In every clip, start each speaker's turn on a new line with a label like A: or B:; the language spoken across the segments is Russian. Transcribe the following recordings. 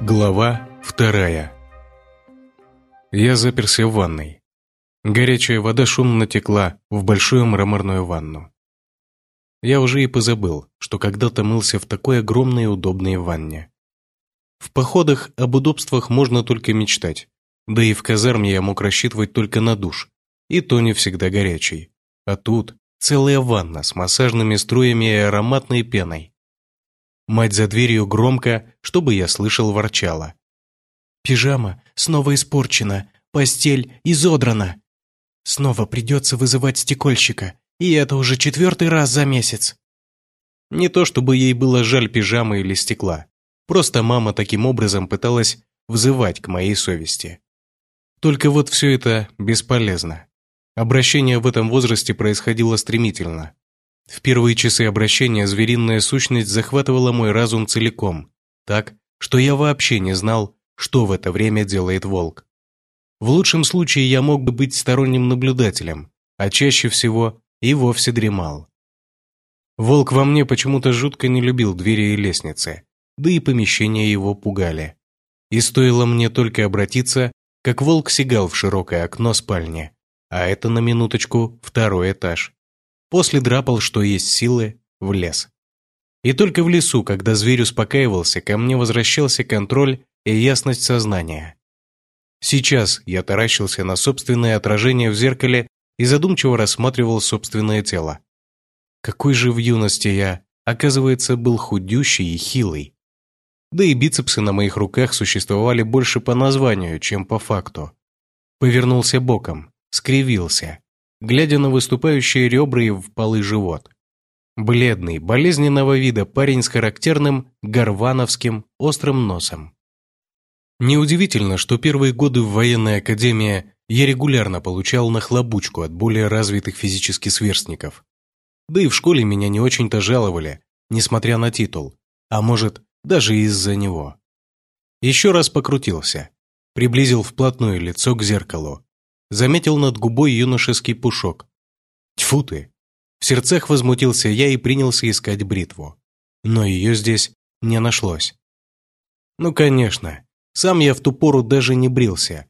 A: Глава вторая Я заперся в ванной. Горячая вода шумно текла в большую мраморную ванну. Я уже и позабыл, что когда-то мылся в такой огромной и удобной ванне. В походах об удобствах можно только мечтать, да и в казарме я мог рассчитывать только на душ, и то не всегда горячий. А тут целая ванна с массажными струями и ароматной пеной. Мать за дверью громко, чтобы я слышал, ворчала. «Пижама снова испорчена, постель изодрана. Снова придется вызывать стекольщика, и это уже четвертый раз за месяц». Не то чтобы ей было жаль пижамы или стекла, просто мама таким образом пыталась взывать к моей совести. Только вот все это бесполезно. Обращение в этом возрасте происходило стремительно. В первые часы обращения звериная сущность захватывала мой разум целиком, так, что я вообще не знал, что в это время делает волк. В лучшем случае я мог бы быть сторонним наблюдателем, а чаще всего и вовсе дремал. Волк во мне почему-то жутко не любил двери и лестницы, да и помещения его пугали. И стоило мне только обратиться, как волк сигал в широкое окно спальни, а это на минуточку второй этаж. После драпал, что есть силы, в лес. И только в лесу, когда зверь успокаивался, ко мне возвращался контроль и ясность сознания. Сейчас я таращился на собственное отражение в зеркале и задумчиво рассматривал собственное тело. Какой же в юности я, оказывается, был худющий и хилый. Да и бицепсы на моих руках существовали больше по названию, чем по факту. Повернулся боком, скривился, глядя на выступающие ребра и впалый живот. Бледный, болезненного вида парень с характерным горвановским острым носом. Неудивительно, что первые годы в военной академии я регулярно получал нахлобучку от более развитых физически сверстников. Да и в школе меня не очень-то жаловали, несмотря на титул, а может, даже из-за него. Еще раз покрутился, приблизил вплотную лицо к зеркалу, заметил над губой юношеский пушок. Тьфу ты! В сердцах возмутился я и принялся искать бритву. Но ее здесь не нашлось. Ну, конечно, сам я в ту пору даже не брился.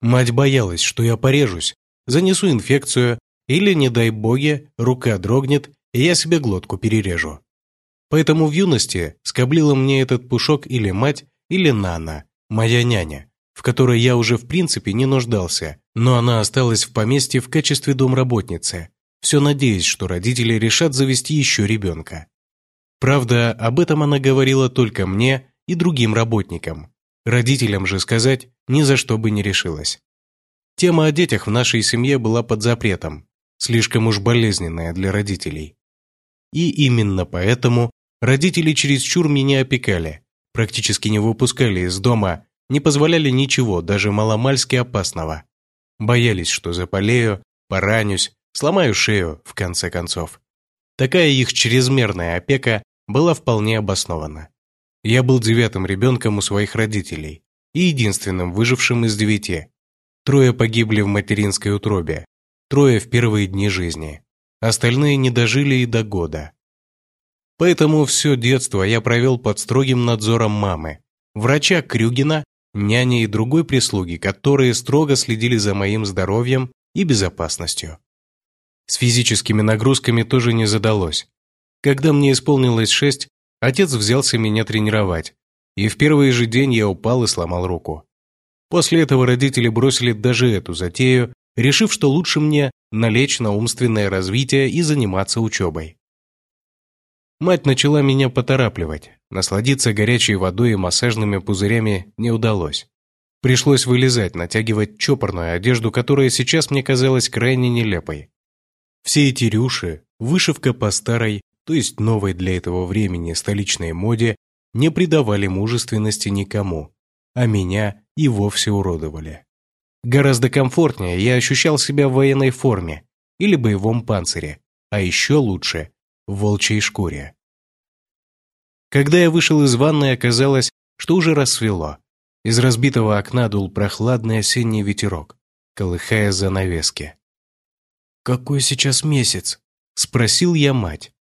A: Мать боялась, что я порежусь, занесу инфекцию или, не дай боги, рука дрогнет, и я себе глотку перережу. Поэтому в юности скоблила мне этот пушок или мать, или Нана, моя няня, в которой я уже в принципе не нуждался, но она осталась в поместье в качестве домработницы, все надеясь, что родители решат завести еще ребенка. Правда, об этом она говорила только мне и другим работникам, Родителям же сказать ни за что бы не решилась. Тема о детях в нашей семье была под запретом, слишком уж болезненная для родителей. И именно поэтому родители чересчур меня опекали, практически не выпускали из дома, не позволяли ничего, даже маломальски опасного. Боялись, что заболею, поранюсь, сломаю шею, в конце концов. Такая их чрезмерная опека была вполне обоснована. Я был девятым ребенком у своих родителей и единственным выжившим из девяти. Трое погибли в материнской утробе, трое в первые дни жизни. Остальные не дожили и до года. Поэтому все детство я провел под строгим надзором мамы, врача Крюгина, няни и другой прислуги, которые строго следили за моим здоровьем и безопасностью. С физическими нагрузками тоже не задалось. Когда мне исполнилось шесть, Отец взялся меня тренировать, и в первый же день я упал и сломал руку. После этого родители бросили даже эту затею, решив, что лучше мне налечь на умственное развитие и заниматься учебой. Мать начала меня поторапливать, насладиться горячей водой и массажными пузырями не удалось. Пришлось вылезать, натягивать чопорную одежду, которая сейчас мне казалась крайне нелепой. Все эти рюши, вышивка по старой, то есть новой для этого времени столичной моде, не придавали мужественности никому, а меня и вовсе уродовали. Гораздо комфортнее я ощущал себя в военной форме или боевом панцире, а еще лучше – в волчьей шкуре. Когда я вышел из ванной, оказалось, что уже рассвело. Из разбитого окна дул прохладный осенний ветерок, колыхая занавески. «Какой сейчас месяц?» – спросил я мать.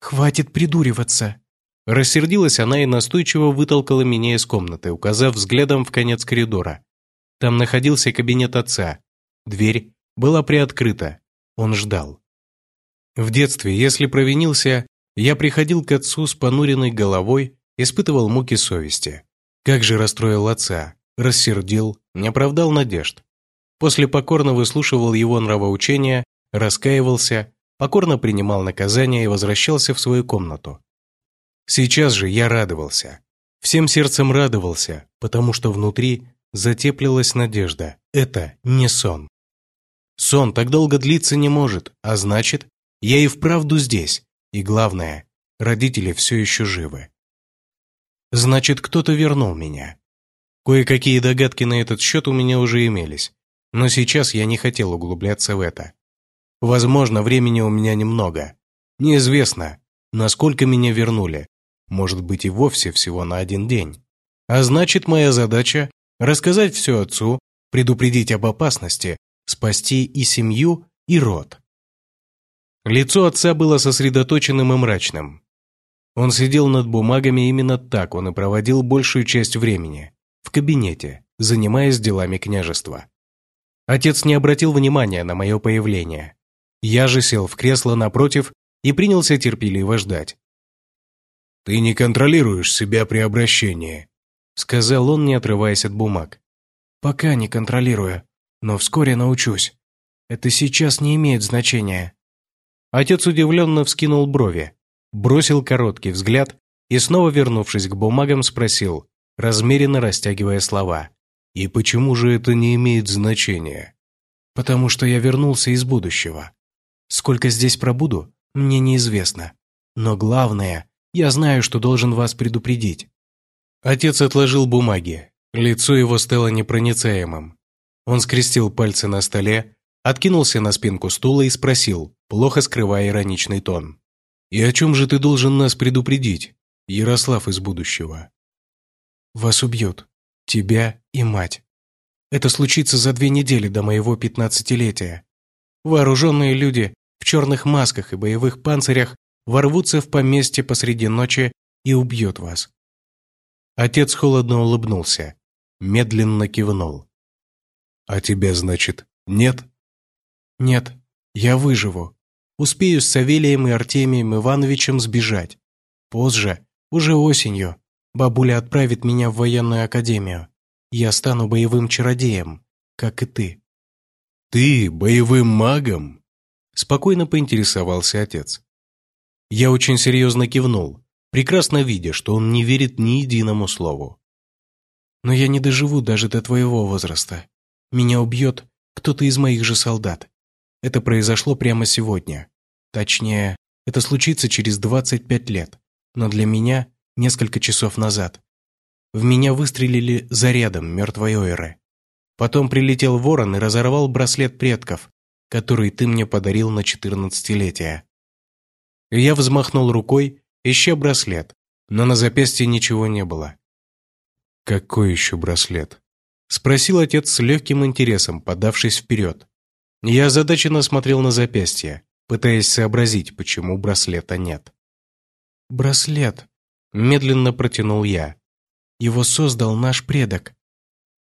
A: «Хватит придуриваться!» Рассердилась она и настойчиво вытолкала меня из комнаты, указав взглядом в конец коридора. Там находился кабинет отца. Дверь была приоткрыта. Он ждал. В детстве, если провинился, я приходил к отцу с понуренной головой, испытывал муки совести. Как же расстроил отца, рассердил, не оправдал надежд. После покорно выслушивал его нравоучения, раскаивался, покорно принимал наказание и возвращался в свою комнату. Сейчас же я радовался. Всем сердцем радовался, потому что внутри затеплилась надежда. Это не сон. Сон так долго длиться не может, а значит, я и вправду здесь. И главное, родители все еще живы. Значит, кто-то вернул меня. Кое-какие догадки на этот счет у меня уже имелись, но сейчас я не хотел углубляться в это. Возможно, времени у меня немного. Неизвестно, насколько меня вернули. Может быть и вовсе всего на один день. А значит, моя задача – рассказать все отцу, предупредить об опасности, спасти и семью, и род. Лицо отца было сосредоточенным и мрачным. Он сидел над бумагами, именно так он и проводил большую часть времени, в кабинете, занимаясь делами княжества. Отец не обратил внимания на мое появление. Я же сел в кресло напротив и принялся терпеливо ждать. «Ты не контролируешь себя при обращении», сказал он, не отрываясь от бумаг. «Пока не контролирую, но вскоре научусь. Это сейчас не имеет значения». Отец удивленно вскинул брови, бросил короткий взгляд и, снова вернувшись к бумагам, спросил, размеренно растягивая слова. «И почему же это не имеет значения?» «Потому что я вернулся из будущего. Сколько здесь пробуду, мне неизвестно. Но главное, я знаю, что должен вас предупредить». Отец отложил бумаги. Лицо его стало непроницаемым. Он скрестил пальцы на столе, откинулся на спинку стула и спросил, плохо скрывая ироничный тон. «И о чем же ты должен нас предупредить, Ярослав из будущего?» «Вас убьют. Тебя и мать. Это случится за две недели до моего пятнадцатилетия. Вооруженные люди в черных масках и боевых панцирях ворвутся в поместье посреди ночи и убьют вас». Отец холодно улыбнулся, медленно кивнул. «А тебя, значит, нет?» «Нет, я выживу. Успею с Савелием и Артемием Ивановичем сбежать. Позже, уже осенью, бабуля отправит меня в военную академию. Я стану боевым чародеем, как и ты».
B: «Ты боевым магом?»
A: Спокойно поинтересовался отец. Я очень серьезно кивнул, прекрасно видя, что он не верит ни единому слову. «Но я не доживу даже до твоего возраста. Меня убьет кто-то из моих же солдат. Это произошло прямо сегодня. Точнее, это случится через 25 лет, но для меня несколько часов назад. В меня выстрелили зарядом мертвой ойры. Потом прилетел ворон и разорвал браслет предков, который ты мне подарил на четырнадцатилетие. Я взмахнул рукой, ища браслет, но на запястье ничего не было.
B: «Какой еще браслет?»
A: – спросил отец с легким интересом, подавшись вперед. Я озадаченно смотрел на запястье, пытаясь сообразить, почему браслета нет. «Браслет», – медленно протянул я. «Его создал наш предок.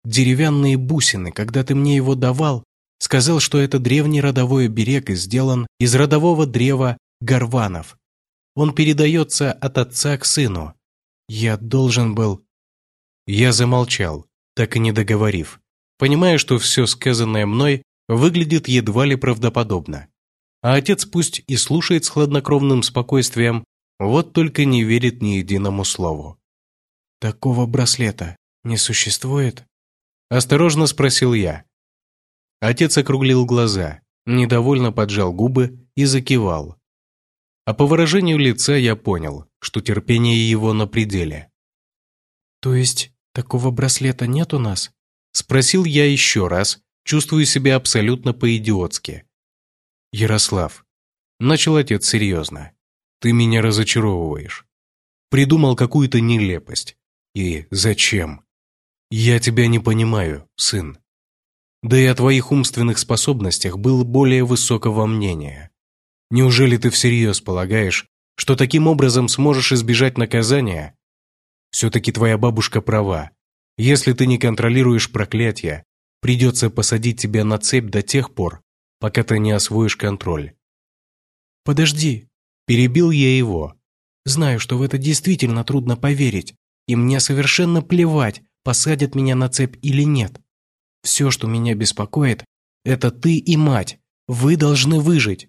A: Деревянные бусины, когда ты мне его давал, сказал, что это древний родовой оберег и сделан из родового древа горванов. Он передается от отца к сыну. Я должен был...» Я замолчал, так и не договорив, понимая, что все сказанное мной выглядит едва ли правдоподобно. А отец пусть и слушает с хладнокровным спокойствием, вот только не верит ни единому слову. «Такого браслета не существует?» Осторожно спросил я. Отец округлил глаза, недовольно поджал губы и закивал. А по выражению лица я понял, что терпение его на пределе. «То есть такого браслета нет у нас?» Спросил я еще раз, чувствую себя абсолютно по-идиотски. «Ярослав», — начал отец серьезно, — «ты меня разочаровываешь. Придумал какую-то нелепость. И зачем? Я тебя не понимаю, сын. Да и о твоих умственных способностях был более высокого мнения. Неужели ты всерьез полагаешь, что таким образом сможешь избежать наказания? Все-таки твоя бабушка права. Если ты не контролируешь проклятие, придется посадить тебя на цепь до тех пор, пока ты не освоишь контроль.
C: «Подожди», – перебил я его. «Знаю, что в это действительно трудно поверить, и мне совершенно плевать, посадят меня на цепь или нет. Все, что меня беспокоит, это ты и мать. Вы должны выжить.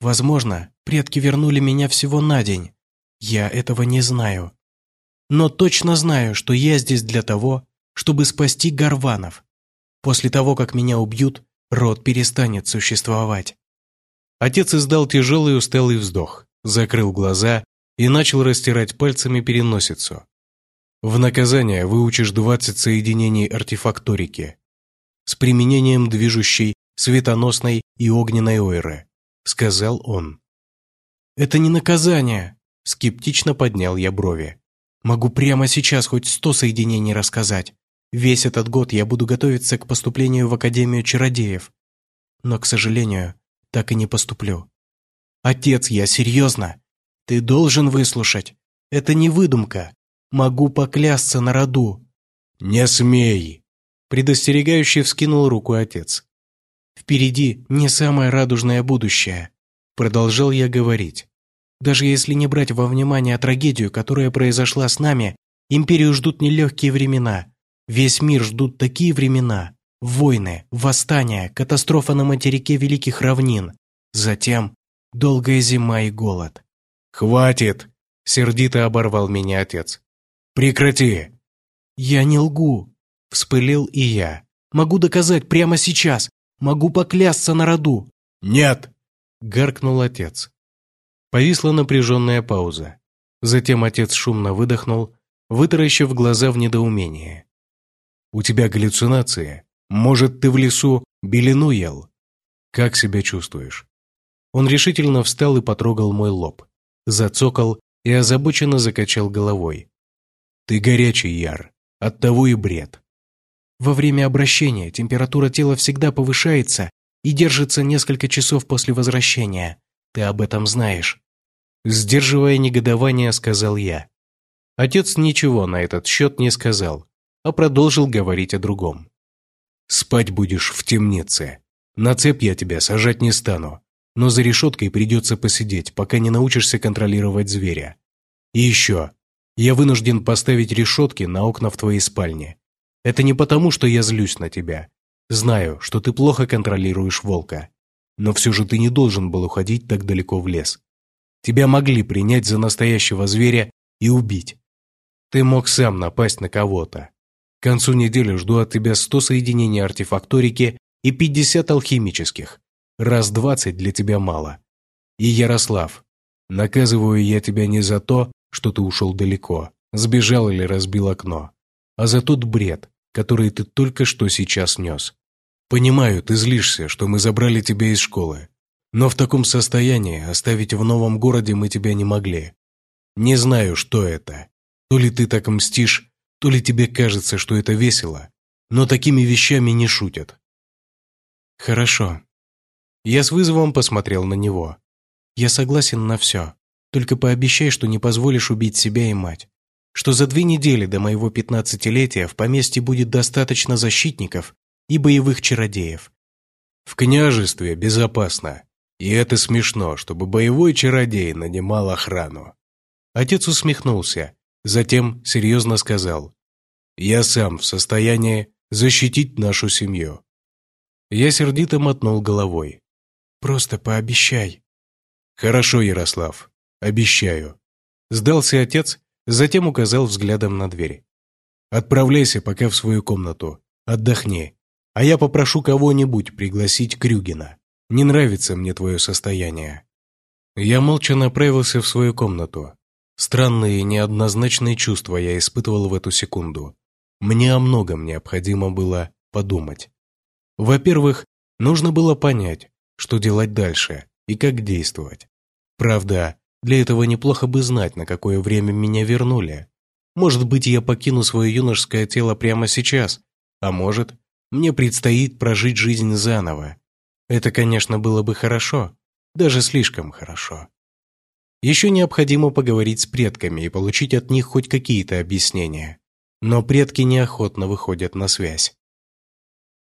C: Возможно, предки вернули меня всего на день. Я этого не знаю. Но точно знаю, что я здесь для того, чтобы спасти Гарванов. После того, как меня убьют, род перестанет существовать.
A: Отец издал тяжелый усталый вздох, закрыл глаза и начал растирать пальцами переносицу. В наказание выучишь 20 соединений артефакторики с применением движущей, светоносной и огненной ойры, сказал он.
C: «Это не наказание», – скептично поднял я брови. «Могу прямо сейчас хоть сто соединений рассказать. Весь этот год я буду готовиться к поступлению в Академию чародеев. Но, к сожалению, так и не поступлю. Отец, я серьезно. Ты должен выслушать. Это не выдумка. Могу поклясться на роду.
A: Не смей. Предостерегающий вскинул руку отец.
C: Впереди не самое радужное будущее. Продолжал я говорить. Даже если не брать во внимание трагедию, которая произошла с нами, империю ждут нелегкие времена. Весь мир ждут такие времена. Войны, восстания, катастрофа на материке Великих Равнин. Затем долгая зима и голод.
A: «Хватит!» – сердито оборвал меня отец. «Прекрати!»
C: «Я не лгу!» – вспылил и я. «Могу доказать прямо сейчас! Могу поклясться на роду!»
A: «Нет!» – гаркнул отец. Повисла напряженная пауза. Затем отец шумно выдохнул, вытаращив глаза в недоумении. У тебя галлюцинации. Может, ты в лесу белину ел? Как себя чувствуешь?» Он решительно встал и потрогал мой лоб. Зацокал и озабоченно закачал головой. «Ты горячий, Яр. Оттого и бред».
C: Во время обращения температура тела всегда повышается и держится несколько часов после возвращения. Ты об этом знаешь.
A: Сдерживая негодование, сказал я. Отец ничего на этот счет не сказал, а продолжил говорить о другом. «Спать будешь в темнице. На цепь я тебя сажать не стану, но за решеткой придется посидеть, пока не научишься контролировать зверя. И еще, я вынужден поставить решетки на окна в твоей спальне. Это не потому, что я злюсь на тебя. Знаю, что ты плохо контролируешь волка. Но все же ты не должен был уходить так далеко в лес. Тебя могли принять за настоящего зверя и убить. Ты мог сам напасть на кого-то. К концу недели жду от тебя 100 соединений артефакторики и 50 алхимических. Раз 20 для тебя мало. И Ярослав, наказываю я тебя не за то, что ты ушел далеко, сбежал или разбил окно, а за тот бред, который ты только что сейчас нес. Понимаю, ты злишься, что мы забрали тебя из школы, но в таком состоянии оставить в новом городе мы тебя не могли. Не знаю, что это. То ли ты так мстишь, то ли тебе кажется, что это весело, но такими вещами не шутят.
C: Хорошо. Я с вызовом посмотрел на него. Я согласен на все. Только пообещай, что не позволишь убить себя и мать. Что за две недели до моего пятнадцатилетия в поместье будет достаточно защитников и боевых чародеев.
A: В княжестве безопасно. И это смешно, чтобы боевой чародей нанимал охрану. Отец усмехнулся, Затем серьезно сказал, «Я сам в состоянии защитить нашу семью». Я сердито мотнул головой.
C: «Просто пообещай».
A: «Хорошо, Ярослав, обещаю». Сдался отец, затем указал взглядом на дверь. «Отправляйся пока в свою комнату, отдохни, а я попрошу кого-нибудь пригласить Крюгина. Не нравится мне твое состояние». Я молча направился в свою комнату, Странные и неоднозначные чувства я испытывал в эту секунду. Мне о многом необходимо было подумать. Во-первых, нужно было понять, что делать дальше и как действовать. Правда, для этого неплохо бы знать, на какое время меня вернули. Может быть, я покину свое юношеское тело прямо сейчас, а может, мне предстоит прожить жизнь заново. Это, конечно, было бы хорошо, даже слишком хорошо. Еще необходимо поговорить с предками и получить от них хоть какие-то объяснения. Но предки неохотно выходят на связь.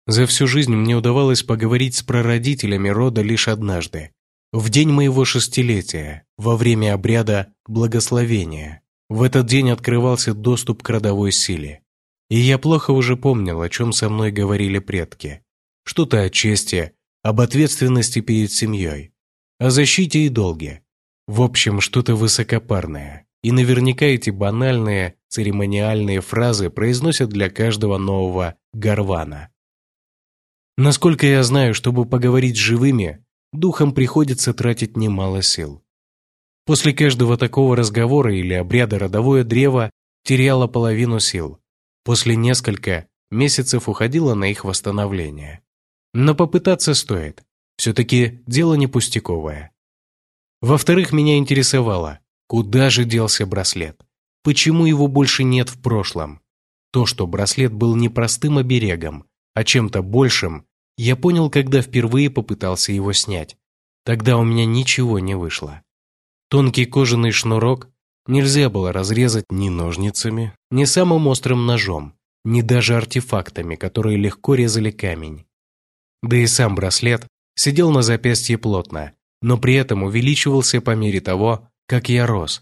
A: За всю жизнь мне удавалось поговорить с прародителями рода лишь однажды. В день моего шестилетия, во время обряда благословения. В этот день открывался доступ к родовой силе. И я плохо уже помнил, о чем со мной говорили предки. Что-то о чести, об ответственности перед семьей, о защите и долге. В общем, что-то высокопарное. И наверняка эти банальные, церемониальные фразы произносят для каждого нового горвана. Насколько я знаю, чтобы поговорить с живыми, духом приходится тратить немало сил. После каждого такого разговора или обряда родовое древо теряло половину сил. После несколько месяцев уходило на их восстановление. Но попытаться стоит. Все-таки дело не пустяковое. Во-вторых, меня интересовало, куда же делся браслет? Почему его больше нет в прошлом? То, что браслет был не простым оберегом, а чем-то большим, я понял, когда впервые попытался его снять. Тогда у меня ничего не вышло. Тонкий кожаный шнурок нельзя было разрезать ни ножницами, ни самым острым ножом, ни даже артефактами, которые легко резали камень. Да и сам браслет сидел на запястье плотно, но при этом увеличивался по мере того, как я рос.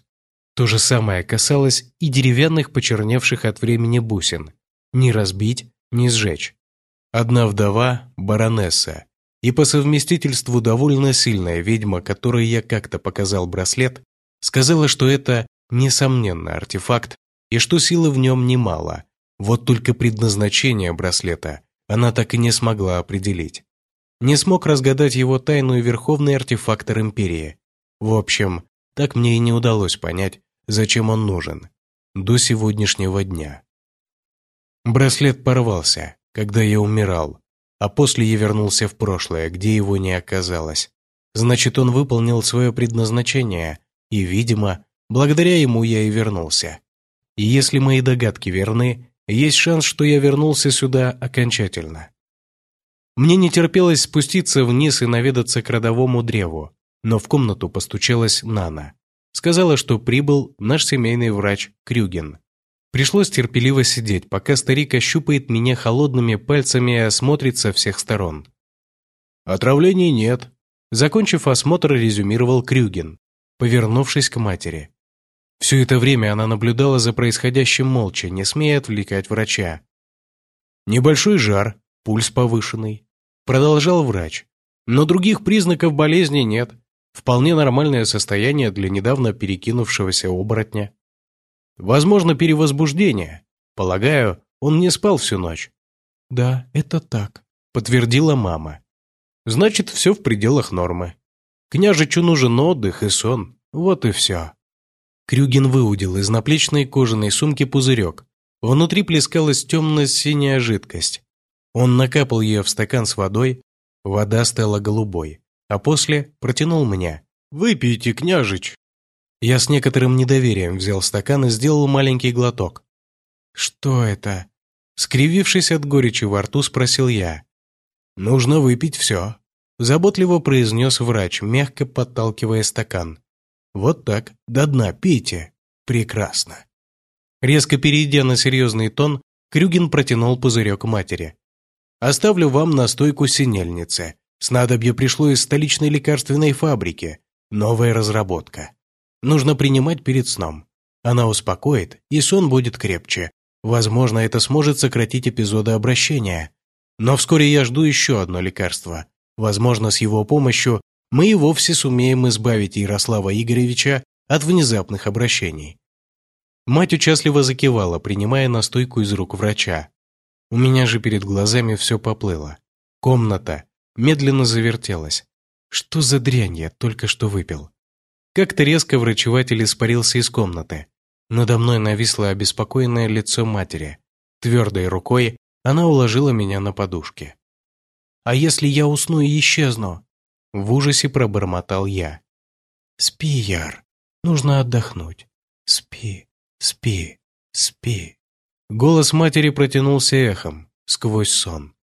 A: То же самое касалось и деревянных почерневших от времени бусин. Ни разбить, ни сжечь. Одна вдова – баронесса, и по совместительству довольно сильная ведьма, которой я как-то показал браслет, сказала, что это, несомненно, артефакт, и что силы в нем немало, вот только предназначение браслета она так и не смогла определить. Не смог разгадать его тайну и верховный артефактор Империи. В общем, так мне и не удалось понять, зачем он нужен. До сегодняшнего дня. Браслет порвался, когда я умирал, а после я вернулся в прошлое, где его не оказалось. Значит, он выполнил свое предназначение, и, видимо, благодаря ему я и вернулся. И если мои догадки верны, есть шанс, что я вернулся сюда окончательно. Мне не терпелось спуститься вниз и наведаться к родовому древу, но в комнату постучалась Нана. Сказала, что прибыл наш семейный врач Крюген. Пришлось терпеливо сидеть, пока старик ощупает меня холодными пальцами и осмотрит со всех сторон. «Отравлений нет», – закончив осмотр, резюмировал Крюген, повернувшись к матери. Все это время она наблюдала за происходящим молча, не смея отвлекать врача. «Небольшой жар, пульс повышенный», – продолжал врач. «Но других признаков болезни нет. Вполне нормальное состояние для недавно перекинувшегося оборотня». Возможно, перевозбуждение. Полагаю, он не спал всю ночь.
C: Да, это так,
A: подтвердила мама. Значит, все в пределах нормы. Княжичу нужен отдых и сон. Вот и все. Крюгин выудил из наплечной кожаной сумки пузырек. Внутри плескалась темно-синяя жидкость. Он накапал ее в стакан с водой, вода стала голубой, а после протянул мне. «Выпейте, княжич!» Я с некоторым недоверием взял стакан и сделал маленький глоток. «Что это?» Скривившись от горечи во рту, спросил я. «Нужно выпить все», – заботливо произнес врач, мягко подталкивая стакан. «Вот так, до дна пейте. Прекрасно». Резко перейдя на серьезный тон, Крюгин протянул пузырек матери. «Оставлю вам настойку синельницы. Снадобье пришло из столичной лекарственной фабрики. Новая разработка нужно принимать перед сном. Она успокоит, и сон будет крепче. Возможно, это сможет сократить эпизоды обращения. Но вскоре я жду еще одно лекарство. Возможно, с его помощью мы и вовсе сумеем избавить Ярослава Игоревича от внезапных обращений. Мать участливо закивала, принимая настойку из рук врача. У меня же перед глазами все поплыло. Комната медленно завертелась. Что за дрянь я только что выпил? Как-то резко врачеватель испарился из комнаты. Надо мной нависло обеспокоенное лицо матери. Твердой рукой она уложила меня на подушке. «А если я усну и исчезну?» В ужасе пробормотал я. «Спи, Яр, нужно отдохнуть. Спи, спи, спи». Голос матери протянулся эхом сквозь сон.